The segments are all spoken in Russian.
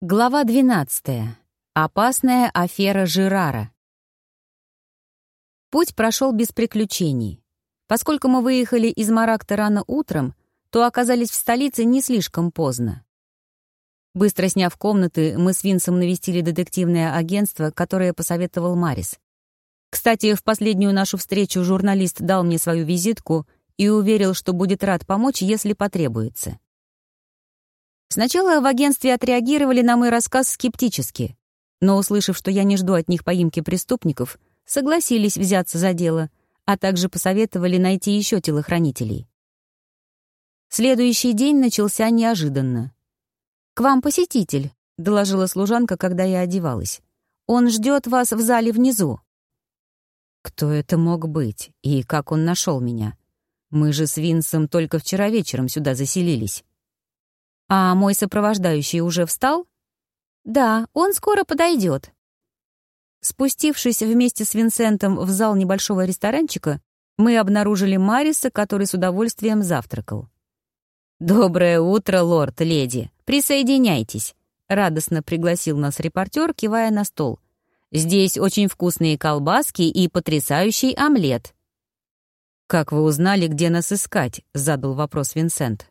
Глава 12. Опасная афера Жирара. Путь прошел без приключений. Поскольку мы выехали из Маракта рано утром, то оказались в столице не слишком поздно. Быстро сняв комнаты, мы с Винсом навестили детективное агентство, которое посоветовал Марис. Кстати, в последнюю нашу встречу журналист дал мне свою визитку и уверил, что будет рад помочь, если потребуется. Сначала в агентстве отреагировали на мой рассказ скептически, но, услышав, что я не жду от них поимки преступников, согласились взяться за дело, а также посоветовали найти еще телохранителей. Следующий день начался неожиданно. «К вам посетитель», — доложила служанка, когда я одевалась. «Он ждет вас в зале внизу». Кто это мог быть и как он нашел меня? Мы же с Винсом только вчера вечером сюда заселились. «А мой сопровождающий уже встал?» «Да, он скоро подойдет». Спустившись вместе с Винсентом в зал небольшого ресторанчика, мы обнаружили Мариса, который с удовольствием завтракал. «Доброе утро, лорд-леди! Присоединяйтесь!» — радостно пригласил нас репортер, кивая на стол. «Здесь очень вкусные колбаски и потрясающий омлет». «Как вы узнали, где нас искать?» — задал вопрос Винсент.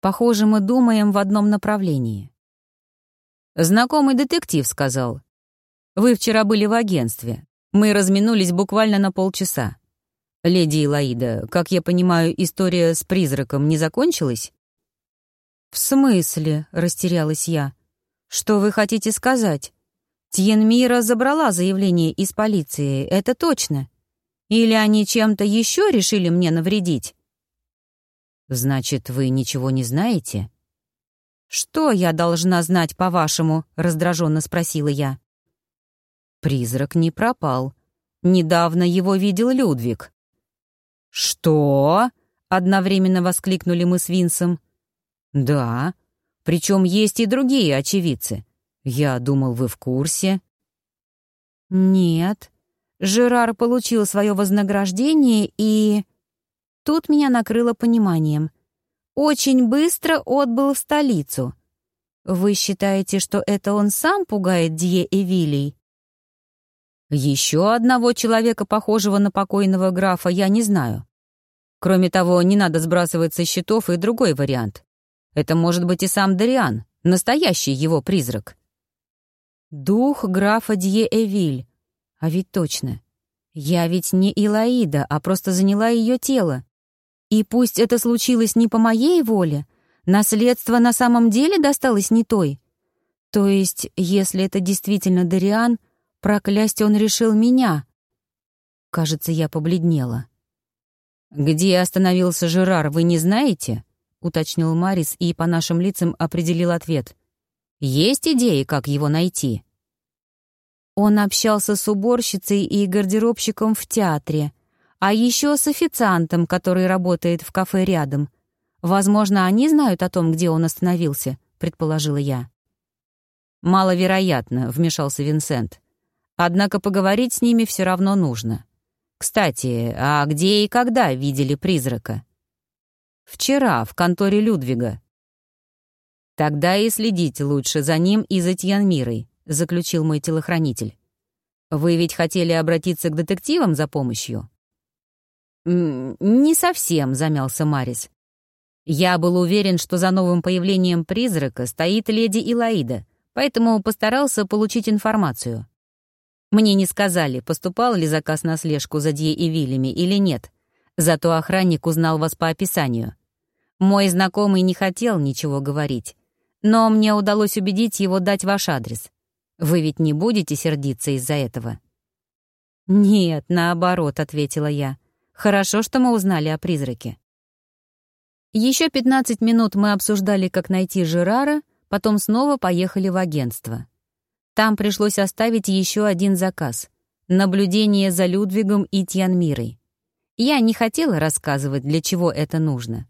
Похоже, мы думаем в одном направлении. Знакомый детектив сказал. Вы вчера были в агентстве. Мы разминулись буквально на полчаса. Леди Илаида, как я понимаю, история с призраком не закончилась? В смысле? Растерялась я. Что вы хотите сказать? Тьенмира забрала заявление из полиции, это точно. Или они чем-то еще решили мне навредить? «Значит, вы ничего не знаете?» «Что я должна знать, по-вашему?» — раздраженно спросила я. Призрак не пропал. Недавно его видел Людвиг. «Что?» — одновременно воскликнули мы с Винсом. «Да. Причем есть и другие очевидцы. Я думал, вы в курсе». «Нет. Жерар получил свое вознаграждение и...» Тут меня накрыло пониманием. Очень быстро отбыл в столицу. Вы считаете, что это он сам пугает Дье Эвилий? Еще одного человека, похожего на покойного графа, я не знаю. Кроме того, не надо сбрасывать со счетов и другой вариант. Это может быть и сам Дариан, настоящий его призрак. Дух графа Дье Эвиль. А ведь точно. Я ведь не Илаида, а просто заняла ее тело. И пусть это случилось не по моей воле, наследство на самом деле досталось не той. То есть, если это действительно Дариан, проклясть он решил меня. Кажется, я побледнела. «Где остановился Жерар, вы не знаете?» — уточнил Марис и по нашим лицам определил ответ. «Есть идеи, как его найти?» Он общался с уборщицей и гардеробщиком в театре, а еще с официантом, который работает в кафе рядом. Возможно, они знают о том, где он остановился, предположила я. «Маловероятно», — вмешался Винсент. «Однако поговорить с ними все равно нужно. Кстати, а где и когда видели призрака?» «Вчера, в конторе Людвига». «Тогда и следите лучше за ним и за Тьянмирой», — заключил мой телохранитель. «Вы ведь хотели обратиться к детективам за помощью?» «Не совсем», — замялся Марис. «Я был уверен, что за новым появлением призрака стоит леди Илаида, поэтому постарался получить информацию. Мне не сказали, поступал ли заказ на слежку за Дье и Вильями или нет, зато охранник узнал вас по описанию. Мой знакомый не хотел ничего говорить, но мне удалось убедить его дать ваш адрес. Вы ведь не будете сердиться из-за этого?» «Нет, наоборот», — ответила я. Хорошо, что мы узнали о призраке. Еще 15 минут мы обсуждали, как найти Жерара, потом снова поехали в агентство. Там пришлось оставить еще один заказ — наблюдение за Людвигом и Тьянмирой. Я не хотела рассказывать, для чего это нужно.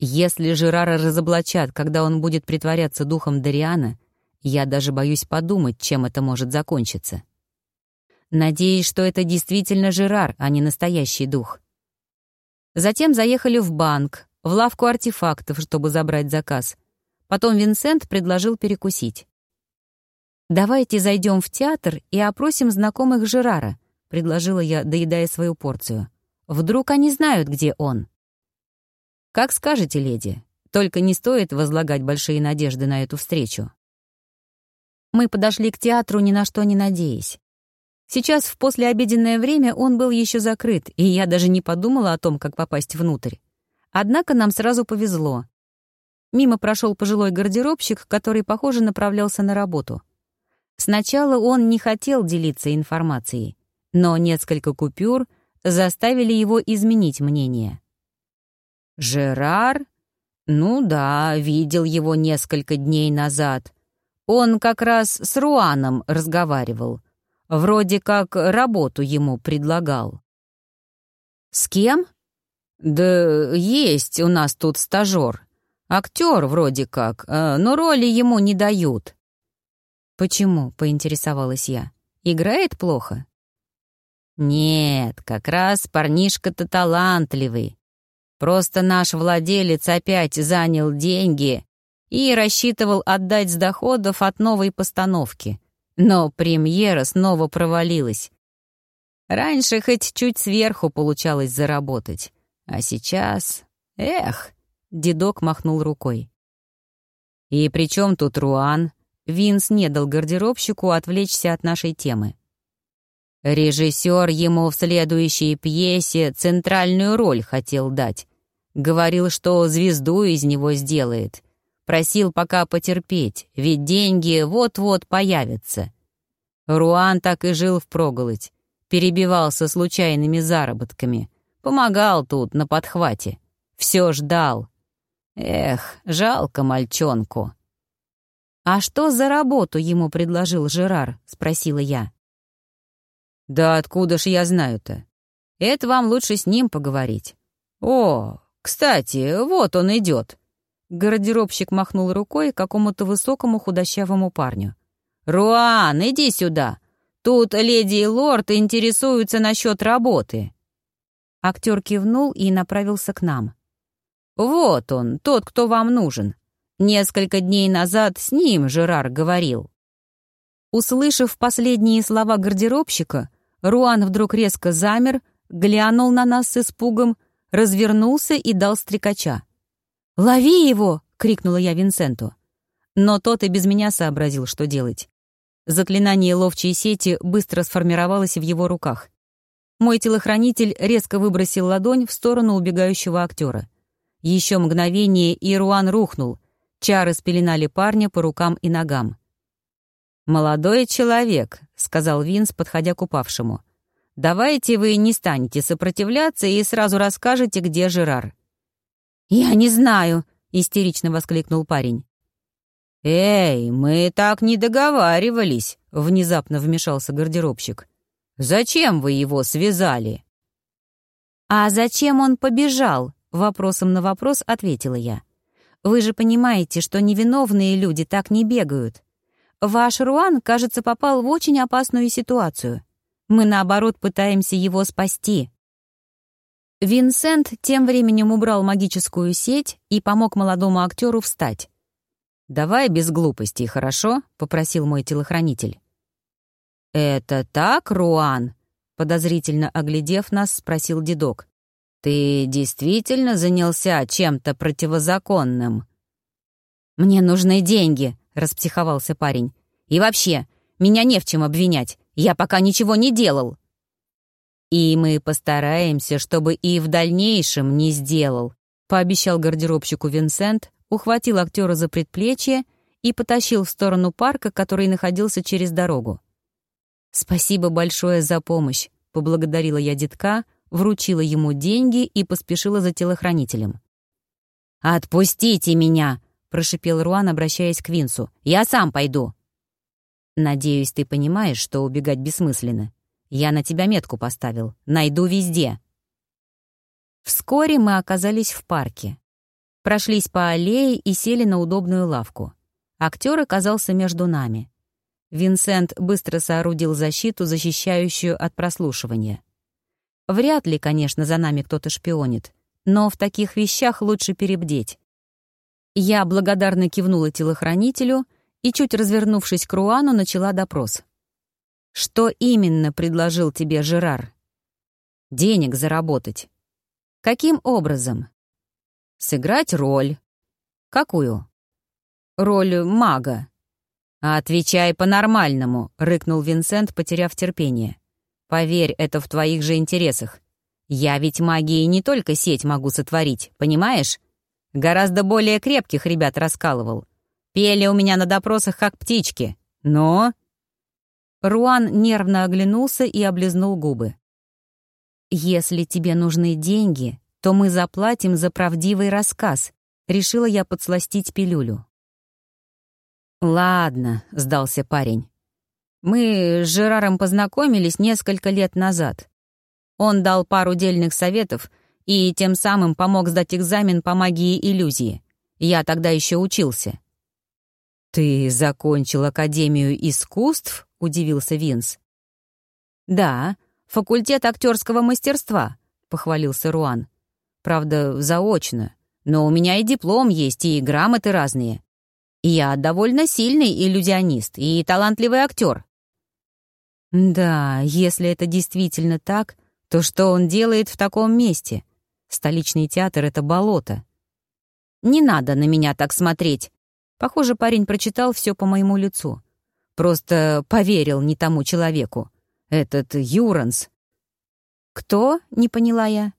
Если Жерара разоблачат, когда он будет притворяться духом Дариана, я даже боюсь подумать, чем это может закончиться. Надеюсь, что это действительно Жерар, а не настоящий дух. Затем заехали в банк, в лавку артефактов, чтобы забрать заказ. Потом Винсент предложил перекусить. «Давайте зайдем в театр и опросим знакомых Жерара», — предложила я, доедая свою порцию. «Вдруг они знают, где он?» «Как скажете, леди. Только не стоит возлагать большие надежды на эту встречу». Мы подошли к театру ни на что не надеясь. Сейчас, в послеобеденное время, он был еще закрыт, и я даже не подумала о том, как попасть внутрь. Однако нам сразу повезло. Мимо прошел пожилой гардеробщик, который, похоже, направлялся на работу. Сначала он не хотел делиться информацией, но несколько купюр заставили его изменить мнение. «Жерар? Ну да, видел его несколько дней назад. Он как раз с Руаном разговаривал. Вроде как работу ему предлагал». «С кем?» «Да есть у нас тут стажер. Актер вроде как, э, но роли ему не дают». «Почему?» — поинтересовалась я. «Играет плохо?» «Нет, как раз парнишка-то талантливый. Просто наш владелец опять занял деньги и рассчитывал отдать с доходов от новой постановки. Но премьера снова провалилась. Раньше хоть чуть сверху получалось заработать. А сейчас... Эх!» — дедок махнул рукой. «И при чем тут Руан?» Винс не дал гардеробщику отвлечься от нашей темы. Режиссер ему в следующей пьесе центральную роль хотел дать. Говорил, что звезду из него сделает. Просил пока потерпеть, ведь деньги вот-вот появятся. Руан так и жил впроголодь, перебивался случайными заработками. Помогал тут, на подхвате. Все ждал. Эх, жалко мальчонку. «А что за работу ему предложил Жерар?» — спросила я. «Да откуда ж я знаю-то? Это вам лучше с ним поговорить. О, кстати, вот он идет. Гардеробщик махнул рукой какому-то высокому худощавому парню. «Руан, иди сюда! Тут леди и лорд интересуются насчет работы». Актер кивнул и направился к нам. «Вот он, тот, кто вам нужен. Несколько дней назад с ним Жерар говорил». Услышав последние слова гардеробщика, Руан вдруг резко замер, глянул на нас с испугом, развернулся и дал стрекача. «Лови его!» — крикнула я Винсенту. Но тот и без меня сообразил, что делать. Заклинание ловчей сети быстро сформировалось в его руках. Мой телохранитель резко выбросил ладонь в сторону убегающего актера. Еще мгновение, и Руан рухнул. Чары спеленали парня по рукам и ногам. «Молодой человек», — сказал Винс, подходя к упавшему. «Давайте вы не станете сопротивляться и сразу расскажете, где Жерар». «Я не знаю», — истерично воскликнул парень. «Эй, мы так не договаривались», — внезапно вмешался гардеробщик. Зачем вы его связали?» «А зачем он побежал?» — вопросом на вопрос ответила я. «Вы же понимаете, что невиновные люди так не бегают. Ваш Руан, кажется, попал в очень опасную ситуацию. Мы, наоборот, пытаемся его спасти». Винсент тем временем убрал магическую сеть и помог молодому актеру встать. «Давай без глупостей, хорошо?» — попросил мой телохранитель. «Это так, Руан?» — подозрительно оглядев нас, спросил дедок. «Ты действительно занялся чем-то противозаконным?» «Мне нужны деньги», — распсиховался парень. «И вообще, меня не в чем обвинять. Я пока ничего не делал». «И мы постараемся, чтобы и в дальнейшем не сделал», — пообещал гардеробщику Винсент, ухватил актера за предплечье и потащил в сторону парка, который находился через дорогу. «Спасибо большое за помощь», — поблагодарила я детка, вручила ему деньги и поспешила за телохранителем. «Отпустите меня!» — прошипел Руан, обращаясь к Винсу. «Я сам пойду!» «Надеюсь, ты понимаешь, что убегать бессмысленно. Я на тебя метку поставил. Найду везде». Вскоре мы оказались в парке. Прошлись по аллее и сели на удобную лавку. Актер оказался между нами. Винсент быстро соорудил защиту, защищающую от прослушивания. Вряд ли, конечно, за нами кто-то шпионит, но в таких вещах лучше перебдеть. Я благодарно кивнула телохранителю и, чуть развернувшись к Руану, начала допрос. «Что именно предложил тебе Жерар?» «Денег заработать». «Каким образом?» «Сыграть роль». «Какую?» «Роль мага». «Отвечай по-нормальному», — рыкнул Винсент, потеряв терпение. «Поверь, это в твоих же интересах. Я ведь магией не только сеть могу сотворить, понимаешь? Гораздо более крепких ребят раскалывал. Пели у меня на допросах, как птички. Но...» Руан нервно оглянулся и облизнул губы. «Если тебе нужны деньги, то мы заплатим за правдивый рассказ», — решила я подсластить пилюлю. «Ладно», — сдался парень. «Мы с Жераром познакомились несколько лет назад. Он дал пару дельных советов и тем самым помог сдать экзамен по магии иллюзии. Я тогда еще учился». «Ты закончил Академию искусств?» — удивился Винс. «Да, факультет актерского мастерства», — похвалился Руан. «Правда, заочно. Но у меня и диплом есть, и грамоты разные. Я довольно сильный иллюзионист и талантливый актер. Да, если это действительно так, то что он делает в таком месте? Столичный театр — это болото. Не надо на меня так смотреть. Похоже, парень прочитал все по моему лицу. Просто поверил не тому человеку. Этот Юранс. Кто? Не поняла я.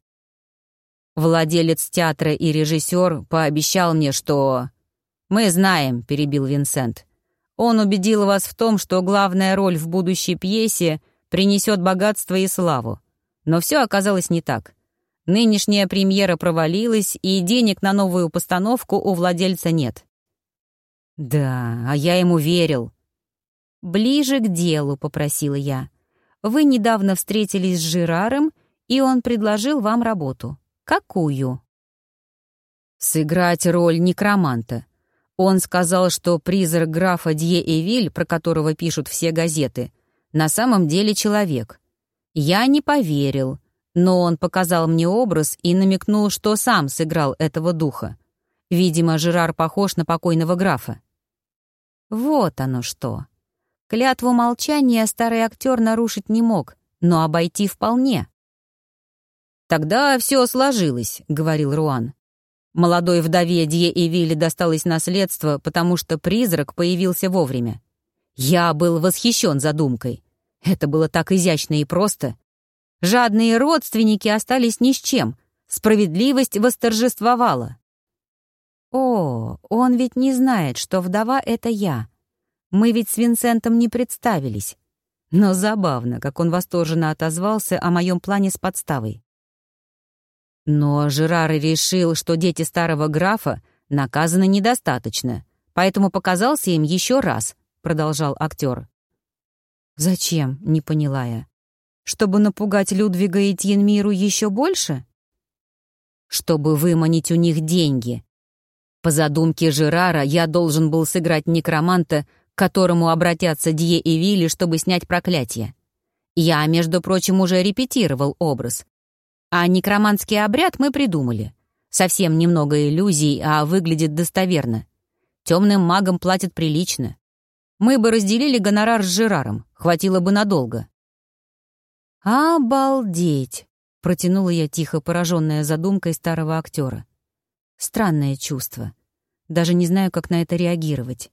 Владелец театра и режиссер пообещал мне, что... «Мы знаем», — перебил Винсент. «Он убедил вас в том, что главная роль в будущей пьесе принесет богатство и славу. Но все оказалось не так. Нынешняя премьера провалилась, и денег на новую постановку у владельца нет». «Да, а я ему верил». «Ближе к делу», — попросила я. «Вы недавно встретились с Жираром, и он предложил вам работу. Какую?» «Сыграть роль некроманта», он сказал, что призрак графа Дье-Эвиль, про которого пишут все газеты, на самом деле человек. Я не поверил, но он показал мне образ и намекнул, что сам сыграл этого духа. Видимо, Жерар похож на покойного графа. Вот оно что. Клятву молчания старый актер нарушить не мог, но обойти вполне. «Тогда все сложилось», — говорил Руан. Молодой вдове Дье и Вилли досталось наследство, потому что призрак появился вовремя. Я был восхищен задумкой. Это было так изящно и просто. Жадные родственники остались ни с чем. Справедливость восторжествовала. О, он ведь не знает, что вдова — это я. Мы ведь с Винсентом не представились. Но забавно, как он восторженно отозвался о моем плане с подставой. Но Жерар решил, что дети старого графа наказаны недостаточно, поэтому показался им еще раз, продолжал актер. Зачем, не поняла я. Чтобы напугать Людвига и Тьенмиру еще больше? Чтобы выманить у них деньги. По задумке Жерара я должен был сыграть некроманта, к которому обратятся Дье и Вилли, чтобы снять проклятие. Я, между прочим, уже репетировал образ, а некроманский обряд мы придумали. Совсем немного иллюзий, а выглядит достоверно. Темным магам платят прилично. Мы бы разделили гонорар с Жераром, хватило бы надолго. «Обалдеть!» — протянула я тихо, пораженная задумкой старого актера. Странное чувство. Даже не знаю, как на это реагировать.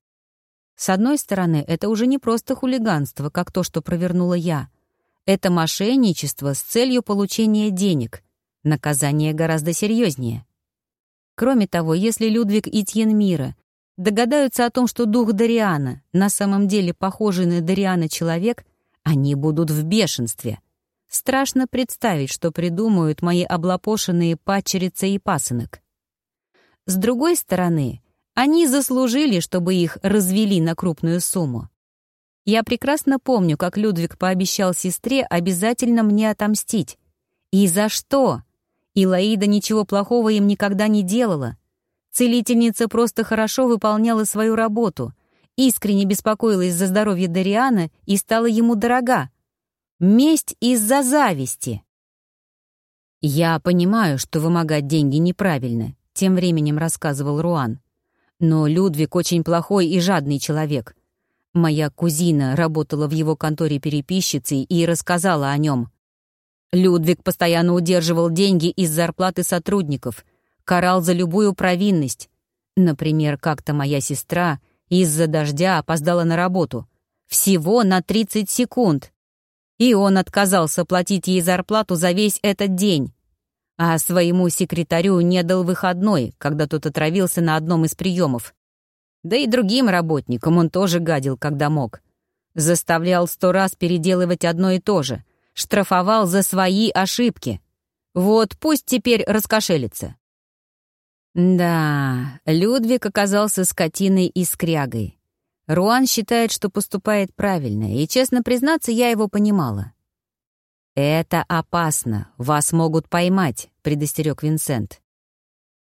С одной стороны, это уже не просто хулиганство, как то, что провернула я — это мошенничество с целью получения денег. Наказание гораздо серьезнее. Кроме того, если Людвиг и Тьенмира догадаются о том, что дух Дариана на самом деле похожий на Дариана человек, они будут в бешенстве. Страшно представить, что придумают мои облапошенные падчерица и пасынок. С другой стороны, они заслужили, чтобы их развели на крупную сумму. Я прекрасно помню, как Людвиг пообещал сестре обязательно мне отомстить. И за что? Илаида ничего плохого им никогда не делала. Целительница просто хорошо выполняла свою работу, искренне беспокоилась за здоровье Дариана и стала ему дорога. Месть из-за зависти. «Я понимаю, что вымогать деньги неправильно», — тем временем рассказывал Руан. Но Людвиг очень плохой и жадный человек. Моя кузина работала в его конторе переписчицей и рассказала о нем. Людвиг постоянно удерживал деньги из зарплаты сотрудников, карал за любую провинность. Например, как-то моя сестра из-за дождя опоздала на работу. Всего на 30 секунд. И он отказался платить ей зарплату за весь этот день. А своему секретарю не дал выходной, когда тот отравился на одном из приемов. Да и другим работникам он тоже гадил, когда мог. Заставлял сто раз переделывать одно и то же — штрафовал за свои ошибки. Вот пусть теперь раскошелится. Да, Людвиг оказался скотиной и скрягой. Руан считает, что поступает правильно, и, честно признаться, я его понимала. «Это опасно, вас могут поймать», — предостерег Винсент.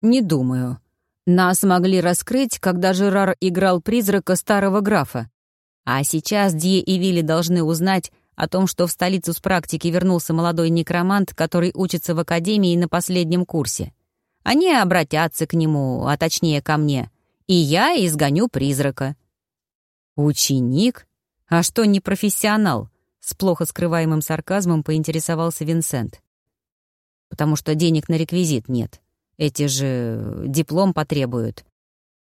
«Не думаю. Нас могли раскрыть, когда Жерар играл призрака старого графа. А сейчас Дье и Вилли должны узнать, о том, что в столицу с практики вернулся молодой некромант, который учится в академии на последнем курсе. Они обратятся к нему, а точнее ко мне, и я изгоню призрака. «Ученик? А что, не профессионал?» С плохо скрываемым сарказмом поинтересовался Винсент. «Потому что денег на реквизит нет. Эти же диплом потребуют.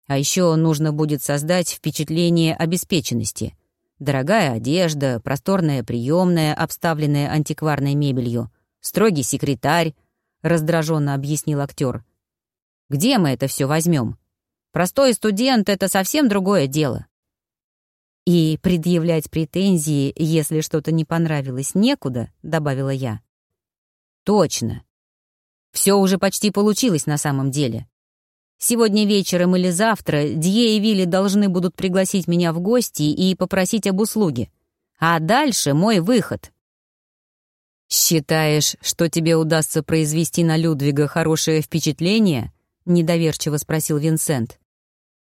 А еще нужно будет создать впечатление обеспеченности. Дорогая одежда, просторная приемная, обставленная антикварной мебелью, строгий секретарь, раздраженно объяснил актер. Где мы это все возьмем? Простой студент — это совсем другое дело. И предъявлять претензии, если что-то не понравилось, некуда, добавила я. Точно. Все уже почти получилось на самом деле. Сегодня вечером или завтра Дье и Вилли должны будут пригласить меня в гости и попросить об услуге. А дальше мой выход. «Считаешь, что тебе удастся произвести на Людвига хорошее впечатление?» — недоверчиво спросил Винсент.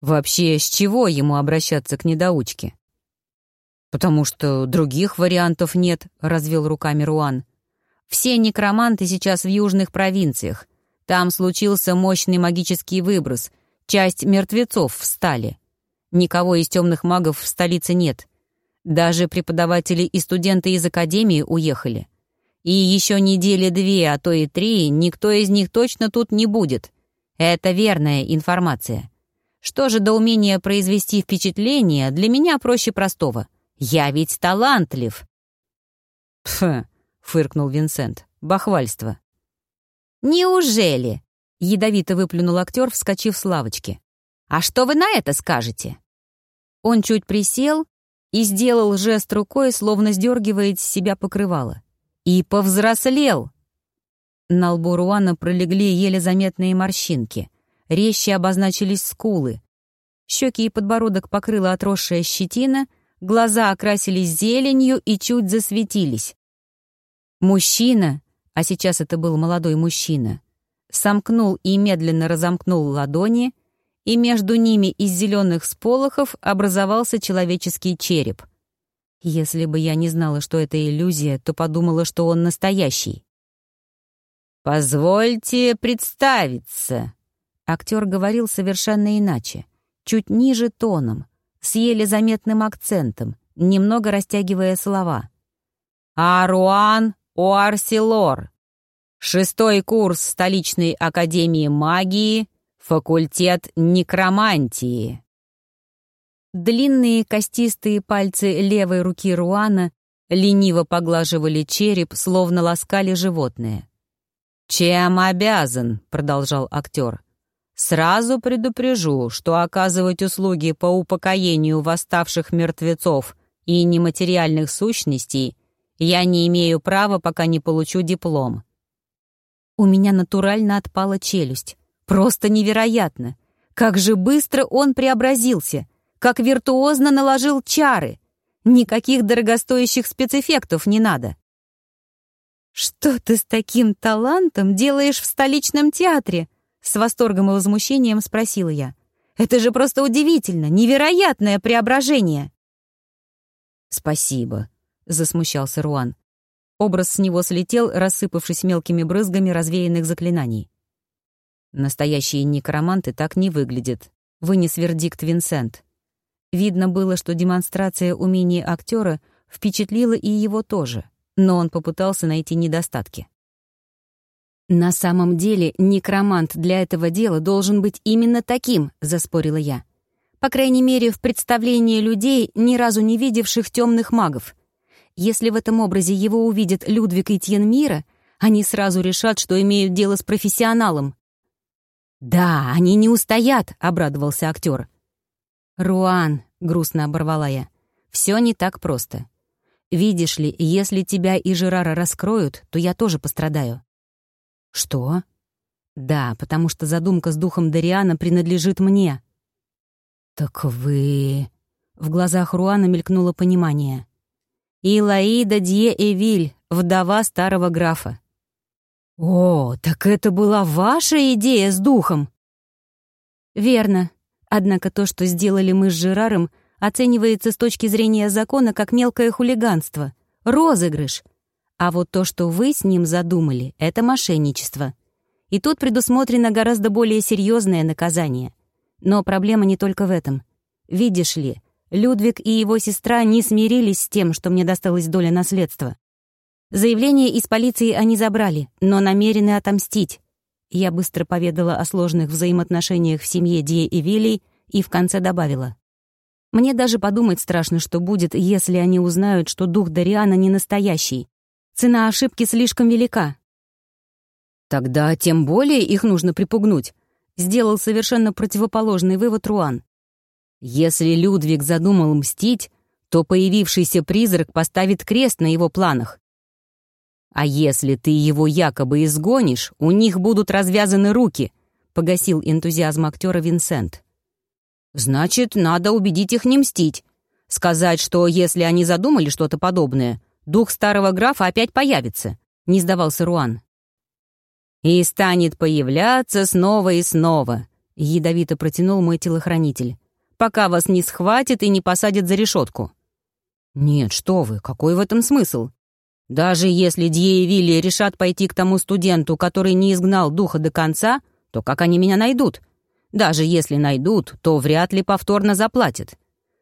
«Вообще, с чего ему обращаться к недоучке?» «Потому что других вариантов нет», — развел руками Руан. «Все некроманты сейчас в южных провинциях. Там случился мощный магический выброс. Часть мертвецов встали. Никого из темных магов в столице нет. Даже преподаватели и студенты из академии уехали. И еще недели две, а то и три, никто из них точно тут не будет. Это верная информация. Что же до умения произвести впечатление, для меня проще простого. Я ведь талантлив. «Пф», — фыркнул Винсент, — «бахвальство». «Неужели?» — ядовито выплюнул актер, вскочив с лавочки. «А что вы на это скажете?» Он чуть присел и сделал жест рукой, словно сдергивает с себя покрывало. И повзрослел. На лбу Руана пролегли еле заметные морщинки. Резче обозначились скулы. Щеки и подбородок покрыла отросшая щетина, глаза окрасились зеленью и чуть засветились. Мужчина, а сейчас это был молодой мужчина, сомкнул и медленно разомкнул ладони, и между ними из зеленых сполохов образовался человеческий череп. Если бы я не знала, что это иллюзия, то подумала, что он настоящий. «Позвольте представиться», — актер говорил совершенно иначе, чуть ниже тоном, с еле заметным акцентом, немного растягивая слова. «Аруан Уарсилор. Шестой курс столичной академии магии, факультет некромантии. Длинные костистые пальцы левой руки Руана лениво поглаживали череп, словно ласкали животное. «Чем обязан?» — продолжал актер. «Сразу предупрежу, что оказывать услуги по упокоению восставших мертвецов и нематериальных сущностей — я не имею права, пока не получу диплом». У меня натурально отпала челюсть. Просто невероятно. Как же быстро он преобразился, как виртуозно наложил чары. Никаких дорогостоящих спецэффектов не надо. «Что ты с таким талантом делаешь в столичном театре?» С восторгом и возмущением спросила я. «Это же просто удивительно, невероятное преображение!» «Спасибо», — засмущался Руан. Образ с него слетел, рассыпавшись мелкими брызгами развеянных заклинаний. Настоящие некроманты так не выглядят. — вынес вердикт Винсент. Видно было, что демонстрация умений актера впечатлила и его тоже, но он попытался найти недостатки. «На самом деле некромант для этого дела должен быть именно таким», — заспорила я. «По крайней мере, в представлении людей, ни разу не видевших темных магов. Если в этом образе его увидят Людвиг и Тьенмира, они сразу решат, что имеют дело с профессионалом». «Да, они не устоят», — обрадовался актер. «Руан», — грустно оборвала я, — «все не так просто. Видишь ли, если тебя и Жерара раскроют, то я тоже пострадаю». «Что?» «Да, потому что задумка с духом Дариана принадлежит мне». «Так вы...» В глазах Руана мелькнуло понимание. «Илаида Дье Эвиль, вдова старого графа». «О, так это была ваша идея с духом?» «Верно. Однако то, что сделали мы с Жераром, оценивается с точки зрения закона как мелкое хулиганство, розыгрыш. А вот то, что вы с ним задумали, — это мошенничество. И тут предусмотрено гораздо более серьезное наказание. Но проблема не только в этом. Видишь ли, Людвиг и его сестра не смирились с тем, что мне досталась доля наследства. Заявление из полиции они забрали, но намерены отомстить. Я быстро поведала о сложных взаимоотношениях в семье Ди и Вилли и в конце добавила. Мне даже подумать страшно, что будет, если они узнают, что дух Дариана не настоящий. Цена ошибки слишком велика. Тогда тем более их нужно припугнуть. Сделал совершенно противоположный вывод Руан. Если Людвиг задумал мстить, то появившийся призрак поставит крест на его планах. «А если ты его якобы изгонишь, у них будут развязаны руки», — погасил энтузиазм актера Винсент. «Значит, надо убедить их не мстить. Сказать, что если они задумали что-то подобное, дух старого графа опять появится», — не сдавался Руан. «И станет появляться снова и снова», — ядовито протянул мой телохранитель, «пока вас не схватят и не посадят за решетку». «Нет, что вы, какой в этом смысл? Даже если Дье и Вилли решат пойти к тому студенту, который не изгнал духа до конца, то как они меня найдут? Даже если найдут, то вряд ли повторно заплатят.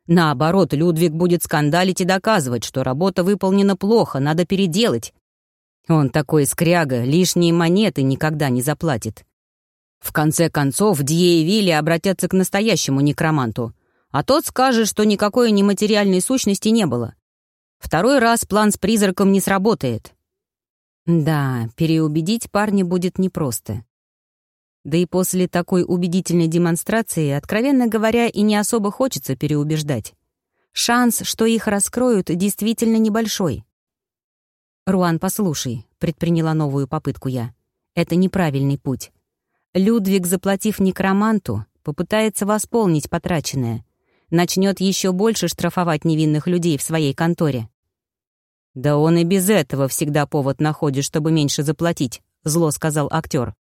Наоборот, Людвиг будет скандалить и доказывать, что работа выполнена плохо, надо переделать. Он такой скряга, лишние монеты никогда не заплатит. В конце концов, Дье и Вилли обратятся к настоящему некроманту, а тот скажет, что никакой нематериальной сущности не было. Второй раз план с призраком не сработает. Да, переубедить парня будет непросто. Да и после такой убедительной демонстрации, откровенно говоря, и не особо хочется переубеждать. Шанс, что их раскроют, действительно небольшой. «Руан, послушай», — предприняла новую попытку я. «Это неправильный путь. Людвиг, заплатив некроманту, попытается восполнить потраченное. Начнет еще больше штрафовать невинных людей в своей конторе. «Да он и без этого всегда повод находит, чтобы меньше заплатить», — зло сказал актер.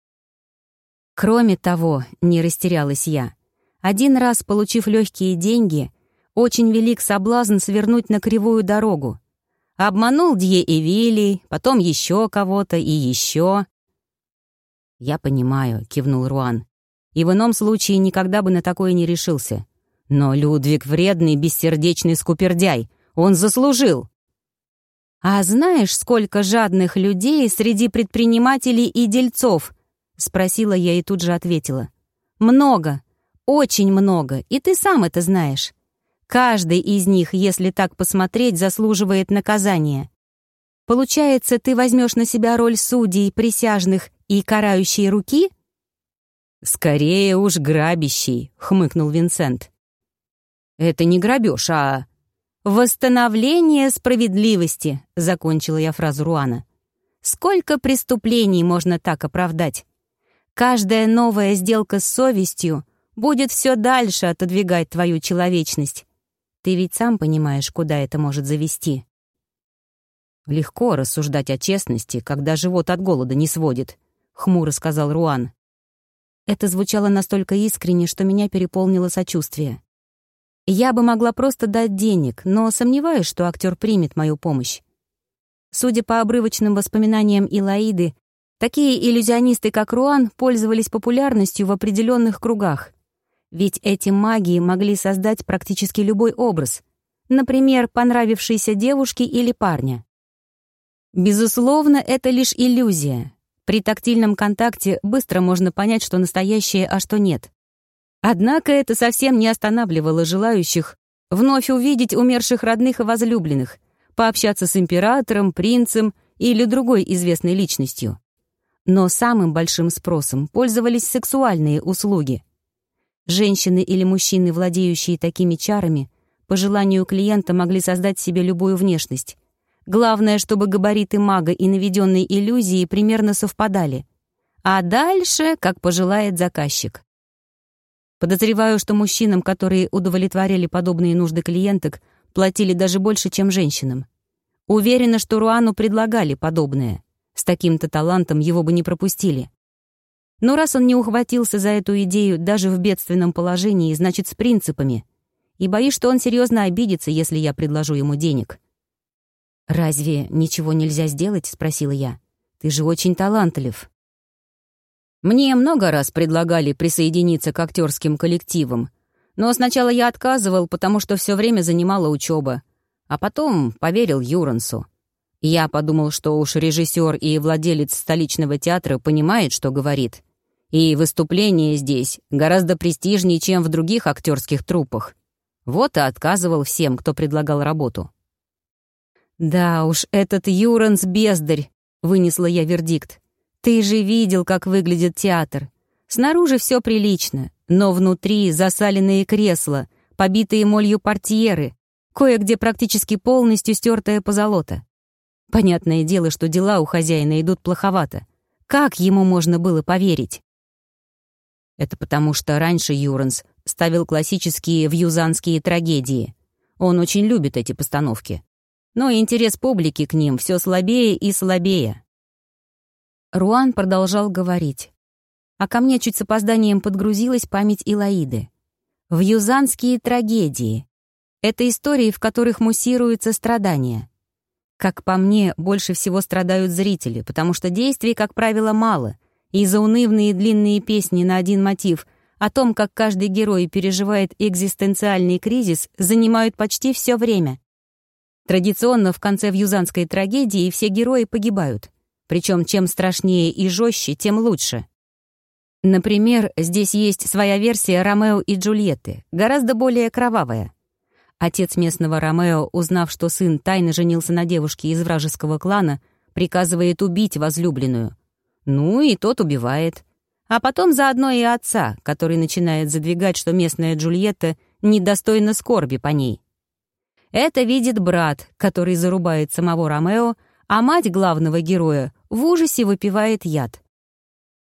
Кроме того, не растерялась я. Один раз, получив легкие деньги, очень велик соблазн свернуть на кривую дорогу. Обманул Дье и Вилли, потом еще кого-то и еще. «Я понимаю», — кивнул Руан. «И в ином случае никогда бы на такое не решился. Но Людвиг вредный, бессердечный скупердяй. Он заслужил!» «А знаешь, сколько жадных людей среди предпринимателей и дельцов?» — спросила я и тут же ответила. «Много, очень много, и ты сам это знаешь. Каждый из них, если так посмотреть, заслуживает наказания. Получается, ты возьмешь на себя роль судей, присяжных и карающей руки?» «Скорее уж грабящий», — хмыкнул Винсент. «Это не грабеж, а «Восстановление справедливости», — закончила я фразу Руана. «Сколько преступлений можно так оправдать? Каждая новая сделка с совестью будет все дальше отодвигать твою человечность. Ты ведь сам понимаешь, куда это может завести». «Легко рассуждать о честности, когда живот от голода не сводит», — хмуро сказал Руан. Это звучало настолько искренне, что меня переполнило сочувствие. Я бы могла просто дать денег, но сомневаюсь, что актер примет мою помощь. Судя по обрывочным воспоминаниям Илаиды, такие иллюзионисты, как Руан, пользовались популярностью в определенных кругах. Ведь эти маги могли создать практически любой образ. Например, понравившейся девушки или парня. Безусловно, это лишь иллюзия. При тактильном контакте быстро можно понять, что настоящее, а что нет. Однако это совсем не останавливало желающих вновь увидеть умерших родных и возлюбленных, пообщаться с императором, принцем или другой известной личностью. Но самым большим спросом пользовались сексуальные услуги. Женщины или мужчины, владеющие такими чарами, по желанию клиента могли создать себе любую внешность. Главное, чтобы габариты мага и наведенные иллюзии примерно совпадали. А дальше, как пожелает заказчик. Подозреваю, что мужчинам, которые удовлетворяли подобные нужды клиенток, платили даже больше, чем женщинам. Уверена, что Руану предлагали подобное. С таким-то талантом его бы не пропустили. Но раз он не ухватился за эту идею даже в бедственном положении, значит, с принципами. И боюсь, что он серьезно обидится, если я предложу ему денег. «Разве ничего нельзя сделать?» — спросила я. «Ты же очень талантлив». Мне много раз предлагали присоединиться к актерским коллективам, но сначала я отказывал, потому что все время занимала учеба, а потом поверил Юрансу. Я подумал, что уж режиссер и владелец столичного театра понимает, что говорит. И выступление здесь гораздо престижнее, чем в других актерских труппах. Вот и отказывал всем, кто предлагал работу. «Да уж, этот Юранс бездарь», — вынесла я вердикт. Ты же видел, как выглядит театр. Снаружи все прилично, но внутри засаленные кресла, побитые молью портьеры, кое-где практически полностью стертая позолота. Понятное дело, что дела у хозяина идут плоховато. Как ему можно было поверить? Это потому, что раньше Юранс ставил классические вьюзанские трагедии. Он очень любит эти постановки. Но интерес публики к ним все слабее и слабее. Руан продолжал говорить. А ко мне чуть с опозданием подгрузилась память Илаиды. В юзанские трагедии. Это истории, в которых муссируются страдания. Как по мне, больше всего страдают зрители, потому что действий, как правило, мало, и заунывные длинные песни на один мотив о том, как каждый герой переживает экзистенциальный кризис, занимают почти все время. Традиционно в конце вьюзанской трагедии все герои погибают. Причем чем страшнее и жестче, тем лучше. Например, здесь есть своя версия Ромео и Джульетты, гораздо более кровавая. Отец местного Ромео, узнав, что сын тайно женился на девушке из вражеского клана, приказывает убить возлюбленную. Ну и тот убивает. А потом заодно и отца, который начинает задвигать, что местная Джульетта недостойна скорби по ней. Это видит брат, который зарубает самого Ромео, а мать главного героя в ужасе выпивает яд.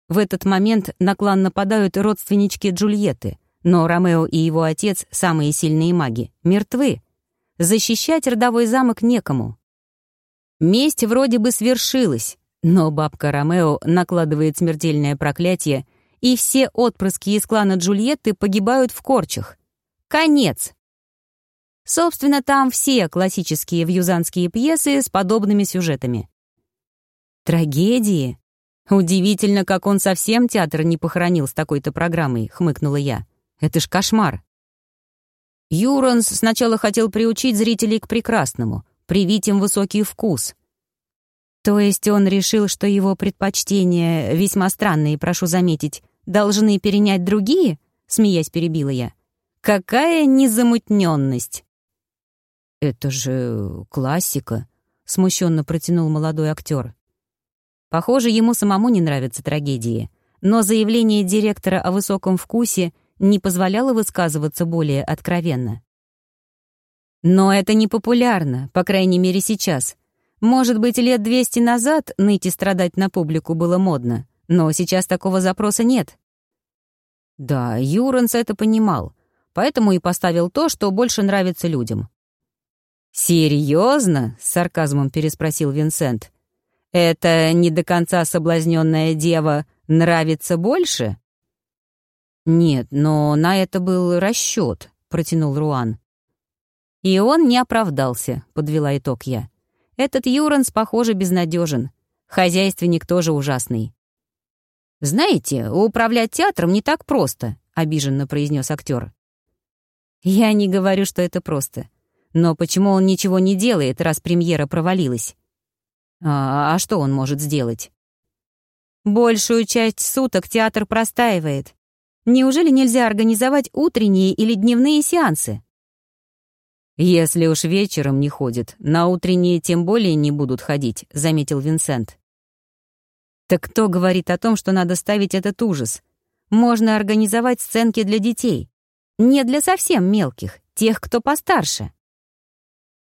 В этот момент на клан нападают родственнички Джульетты, но Ромео и его отец, самые сильные маги, мертвы. Защищать родовой замок некому. Месть вроде бы свершилась, но бабка Ромео накладывает смертельное проклятие, и все отпрыски из клана Джульетты погибают в корчах. Конец! Собственно, там все классические вьюзанские пьесы с подобными сюжетами. «Трагедии? Удивительно, как он совсем театр не похоронил с такой-то программой», — хмыкнула я. «Это ж кошмар». Юранс сначала хотел приучить зрителей к прекрасному, привить им высокий вкус. То есть он решил, что его предпочтения, весьма странные, прошу заметить, должны перенять другие? Смеясь, перебила я. Какая незамутненность! Это же классика, смущенно протянул молодой актер. Похоже, ему самому не нравятся трагедии, но заявление директора о высоком вкусе не позволяло высказываться более откровенно. Но это не популярно, по крайней мере сейчас. Может быть, лет 200 назад ныть и страдать на публику было модно, но сейчас такого запроса нет. Да, Юранс это понимал, поэтому и поставил то, что больше нравится людям. «Серьезно?» — с сарказмом переспросил Винсент. Это не до конца соблазненная дева нравится больше? Нет, но на это был расчет, протянул Руан. И он не оправдался, подвела итог я. Этот Юранс, похоже, безнадежен. Хозяйственник тоже ужасный. Знаете, управлять театром не так просто, обиженно произнес актер. «Я не говорю, что это просто. Но почему он ничего не делает, раз премьера провалилась? А, а что он может сделать? Большую часть суток театр простаивает. Неужели нельзя организовать утренние или дневные сеансы? «Если уж вечером не ходят, на утренние тем более не будут ходить», — заметил Винсент. «Так кто говорит о том, что надо ставить этот ужас? Можно организовать сценки для детей. Не для совсем мелких, тех, кто постарше».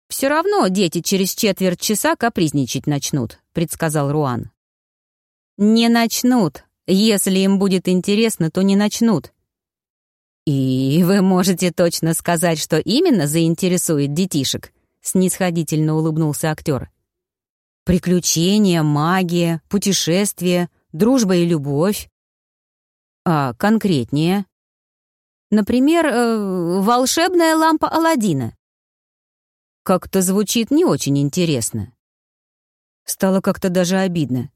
«Все равно дети через четверть часа капризничать начнут», — предсказал Руан. «Не начнут. Если им будет интересно, то не начнут». «И вы можете точно сказать, что именно заинтересует детишек?» — снисходительно улыбнулся актер. «Приключения, магия, путешествия, дружба и любовь». «А конкретнее?» «Например, э, волшебная лампа Аладдина. Как-то звучит не очень интересно. Стало как-то даже обидно.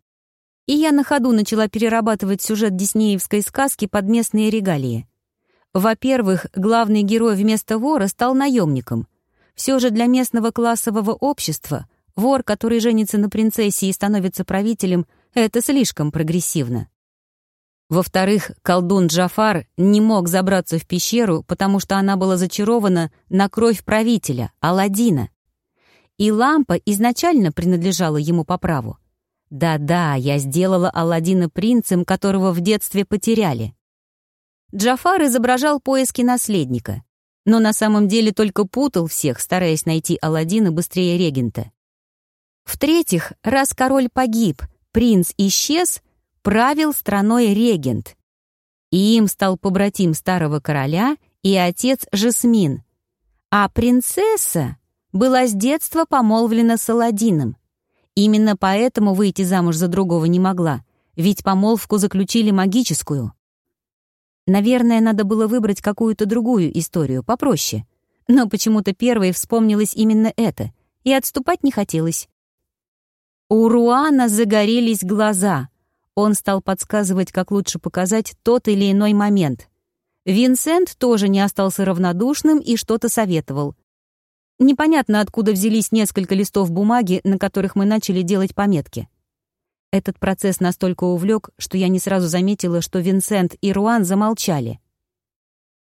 И я на ходу начала перерабатывать сюжет диснеевской сказки под местные регалии. Во-первых, главный герой вместо вора стал наемником. Все же для местного классового общества вор, который женится на принцессе и становится правителем, это слишком прогрессивно. Во-вторых, колдун Джафар не мог забраться в пещеру, потому что она была зачарована на кровь правителя, Аладдина. И лампа изначально принадлежала ему по праву. Да-да, я сделала Аладдина принцем, которого в детстве потеряли. Джафар изображал поиски наследника, но на самом деле только путал всех, стараясь найти Аладдина быстрее регента. В-третьих, раз король погиб, принц исчез — правил страной регент. И им стал побратим старого короля и отец Жасмин. А принцесса была с детства помолвлена с Аладдином. Именно поэтому выйти замуж за другого не могла, ведь помолвку заключили магическую. Наверное, надо было выбрать какую-то другую историю, попроще. Но почему-то первой вспомнилось именно это, и отступать не хотелось. У Руана загорелись глаза. Он стал подсказывать, как лучше показать тот или иной момент. Винсент тоже не остался равнодушным и что-то советовал. Непонятно, откуда взялись несколько листов бумаги, на которых мы начали делать пометки. Этот процесс настолько увлек, что я не сразу заметила, что Винсент и Руан замолчали.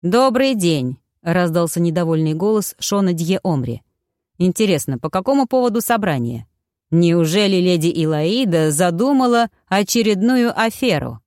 «Добрый день», — раздался недовольный голос Шона Дье Омри. «Интересно, по какому поводу собрание?» Неужели леди Илаида задумала очередную аферу?